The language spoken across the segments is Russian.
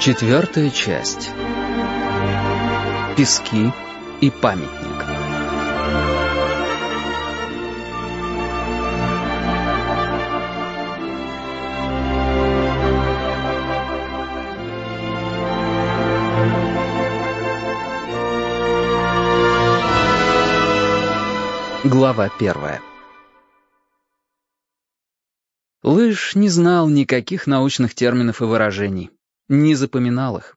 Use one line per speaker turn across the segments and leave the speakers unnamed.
Четвертая часть. Пески и памятник. Глава первая. Лыж не знал никаких научных терминов и выражений, не запоминал их.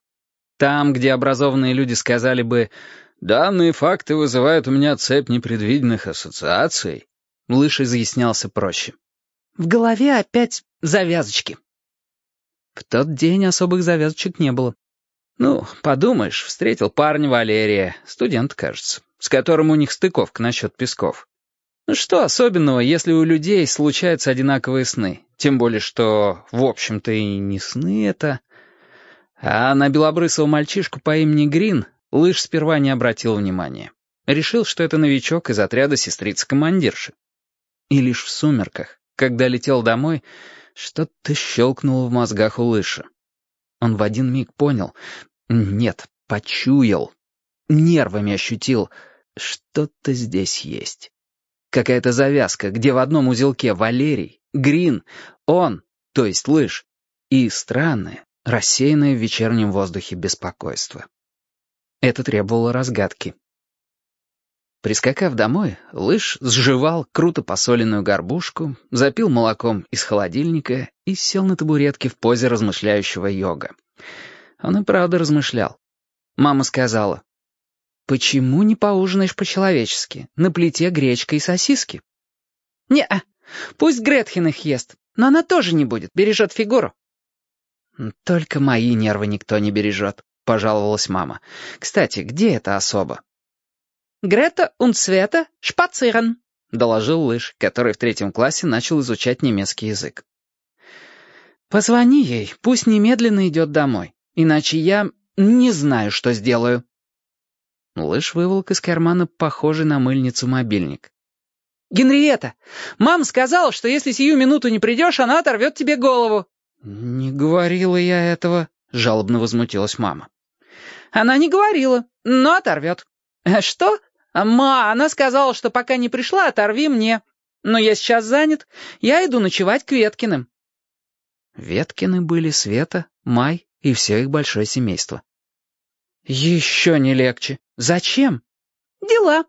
Там, где образованные люди сказали бы «данные факты вызывают у меня цепь непредвиденных ассоциаций», Лыж изъяснялся проще. «В голове опять завязочки». В тот день особых завязочек не было. Ну, подумаешь, встретил парня Валерия, студент, кажется, с которым у них стыковка насчет песков. Ну что особенного, если у людей случаются одинаковые сны? Тем более, что, в общем-то, и не сны это. А на белобрысого мальчишку по имени Грин Лыж сперва не обратил внимания. Решил, что это новичок из отряда сестрицы-командирши. И лишь в сумерках, когда летел домой, что-то щелкнуло в мозгах у Лыша. Он в один миг понял, нет, почуял, нервами ощутил, что-то здесь есть. Какая-то завязка, где в одном узелке Валерий, Грин, он, то есть Лыж, и странное, рассеянное в вечернем воздухе беспокойство. Это требовало разгадки. Прискакав домой, Лыж сживал круто посоленную горбушку, запил молоком из холодильника и сел на табуретке в позе размышляющего йога. Он и правда размышлял. Мама сказала, «Почему не поужинаешь по-человечески? На плите гречка и сосиски». «Не-а, пусть Гретхен их ест, но она тоже не будет, бережет фигуру». «Только мои нервы никто не бережет», — пожаловалась мама. «Кстати, где эта особа?» «Грета und Света шпацирен», — доложил Лыж, который в третьем классе начал изучать немецкий язык. «Позвони ей, пусть немедленно идет домой, иначе я не знаю, что сделаю». Лыж выволок из кармана похожий на мыльницу мобильник. «Генриетта, мама сказала, что если сию минуту не придешь, она оторвет тебе голову». «Не говорила я этого», — жалобно возмутилась мама. «Она не говорила, но оторвет». «Э, «Что? Ма, она сказала, что пока не пришла, оторви мне. Но я сейчас занят, я иду ночевать к Веткиным». Веткины были Света, Май и все их большое семейство. «Еще не легче. Зачем?» «Дела».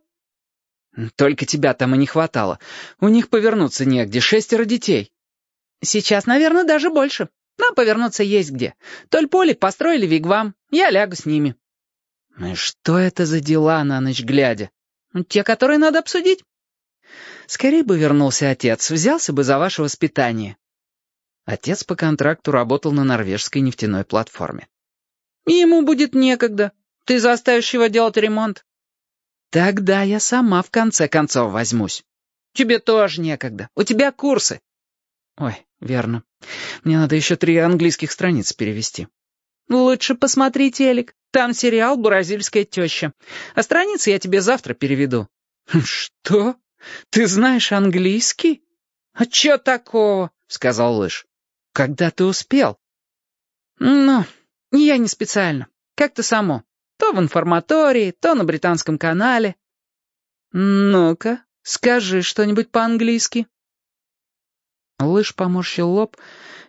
«Только тебя там и не хватало. У них повернуться негде, шестеро детей». «Сейчас, наверное, даже больше. Нам повернуться есть где. Толь Полик построили вигвам, я лягу с ними». «Что это за дела на ночь глядя?» «Те, которые надо обсудить». «Скорее бы вернулся отец, взялся бы за ваше воспитание». Отец по контракту работал на норвежской нефтяной платформе. Ему будет некогда. Ты заставишь его делать ремонт. Тогда я сама в конце концов возьмусь. Тебе тоже некогда. У тебя курсы. Ой, верно. Мне надо еще три английских страниц перевести. Лучше посмотри телек. Там сериал «Буразильская теща». А страницы я тебе завтра переведу. Что? Ты знаешь английский? А чё такого? Сказал Лыж. Когда ты успел? Ну, я не специально. Как-то само. То в информатории, то на британском канале. Ну-ка, скажи что-нибудь по-английски. Лыж поморщил лоб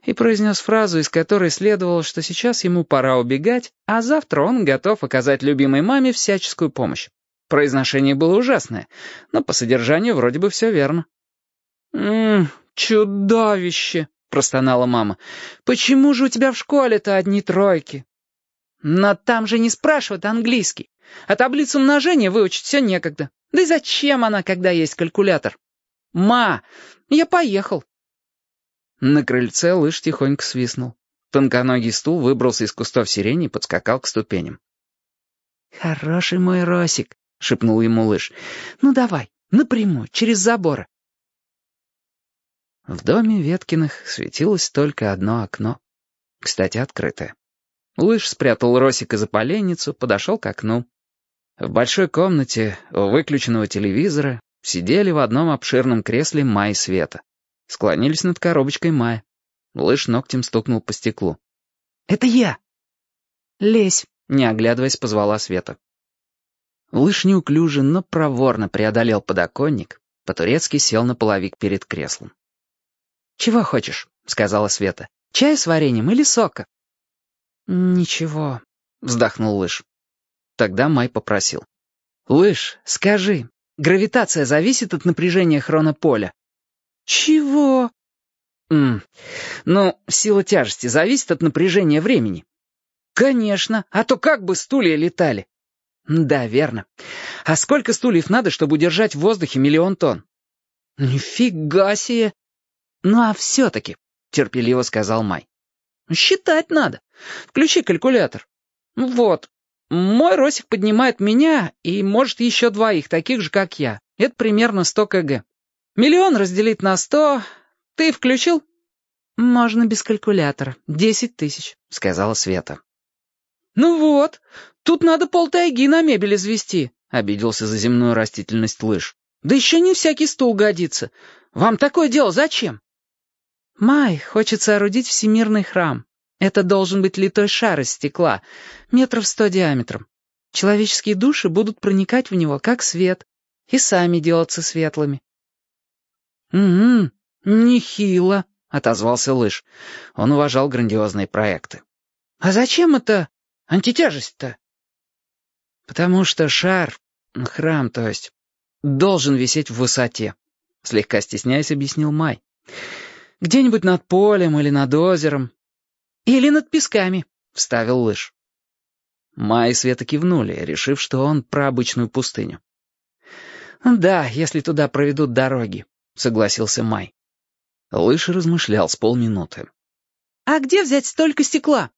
и произнес фразу, из которой следовало, что сейчас ему пора убегать, а завтра он готов оказать любимой маме всяческую помощь. Произношение было ужасное, но по содержанию вроде бы все верно. «Ммм, чудовище!» — простонала мама. «Почему же у тебя в школе-то одни тройки?» «Но там же не спрашивают английский, а таблицу умножения выучить все некогда. Да и зачем она, когда есть калькулятор?» «Ма, я поехал». На крыльце лыж тихонько свистнул. Тонконогий стул выбрался из кустов сирени и подскакал к ступеням. «Хороший мой Росик», — шепнул ему лыж. «Ну давай, напрямую, через забор. В доме Веткиных светилось только одно окно. Кстати, открытое. Лыж спрятал Росика за поленницу, подошел к окну. В большой комнате у выключенного телевизора сидели в одном обширном кресле Май Света. Склонились над коробочкой Мая. Лыж ногтем стукнул по стеклу. «Это я!» «Лезь», — не оглядываясь, позвала Света. Лыж неуклюже, но проворно преодолел подоконник, по-турецки сел на половик перед креслом. «Чего хочешь?» — сказала Света. «Чай с вареньем или сока?» «Ничего», — вздохнул Лыж. Тогда Май попросил. «Лыж, скажи, гравитация зависит от напряжения хронополя?» «Чего?» М «Ну, сила тяжести зависит от напряжения времени». «Конечно, а то как бы стулья летали?» «Да, верно. А сколько стульев надо, чтобы удержать в воздухе миллион тонн?» «Нифига себе!» «Ну а все-таки», — терпеливо сказал Май. «Считать надо. Включи калькулятор. Вот. Мой Росик поднимает меня и, может, еще двоих, таких же, как я. Это примерно 100 кг. Миллион разделить на 100. Ты включил?» «Можно без калькулятора. Десять тысяч», — сказала Света. «Ну вот, тут надо полтайги на мебель извести», — обиделся за земную растительность лыж. «Да еще не всякий стул годится. Вам такое дело зачем?» «Май хочет соорудить всемирный храм. Это должен быть литой шар из стекла, метров сто диаметром. Человеческие души будут проникать в него, как свет, и сами делаться светлыми». «Угу, нехило», — отозвался Лыж. Он уважал грандиозные проекты. «А зачем это Антитяжесть-то? Потому что шар, храм, то есть, должен висеть в высоте. Слегка стесняясь, объяснил Май. Где-нибудь над полем или над озером. Или над песками, вставил Лыж. Май и Света кивнули, решив, что он про обычную пустыню. «Да, если туда проведут дороги», — согласился Май. Лыж размышлял с полминуты. «А где взять столько стекла?»